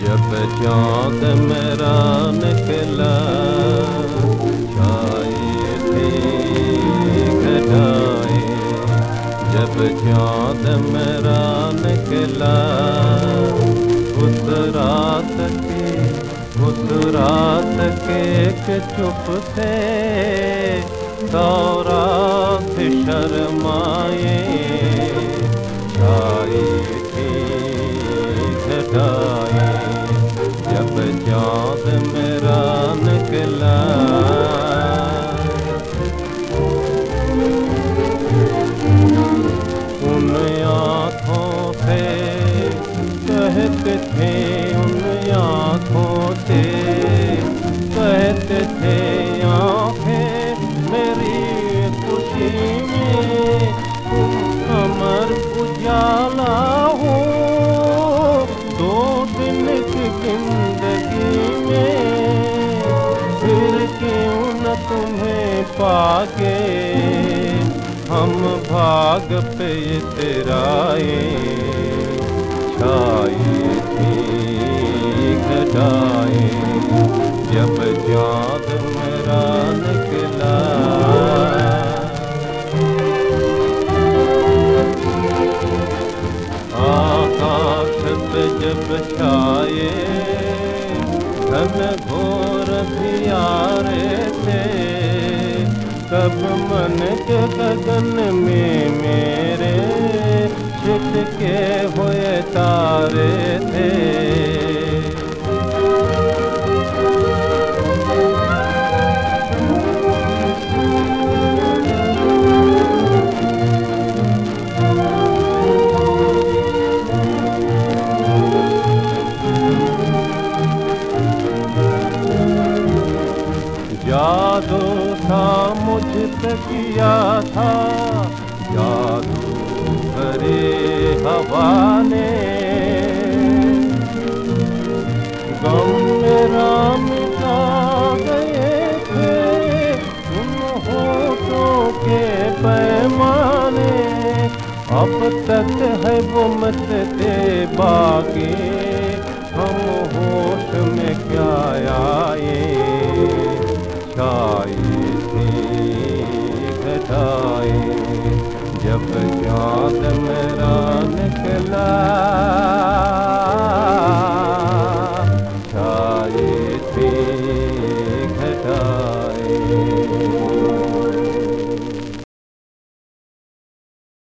जब चांद मेरा निकला छाई या मला बुद्ध रात बुस रा चुप्पते सौरात् शमाये गायति गाय जाद म तुम्हें पाके, हम भाग पे तेराए छाई थी घटाए जब चाँद मेरा निकला। आकाश पे जब छाए, घन घोर कब मन के गगन में मेरे छिटके हुए तारे थे। था मुझ पे किया था। जादू भरे हवा ने गम मेरा मिटा गए थे तुम होठों के पैमाने। अब तक है वो मचते बाकी हम होश में क्या love.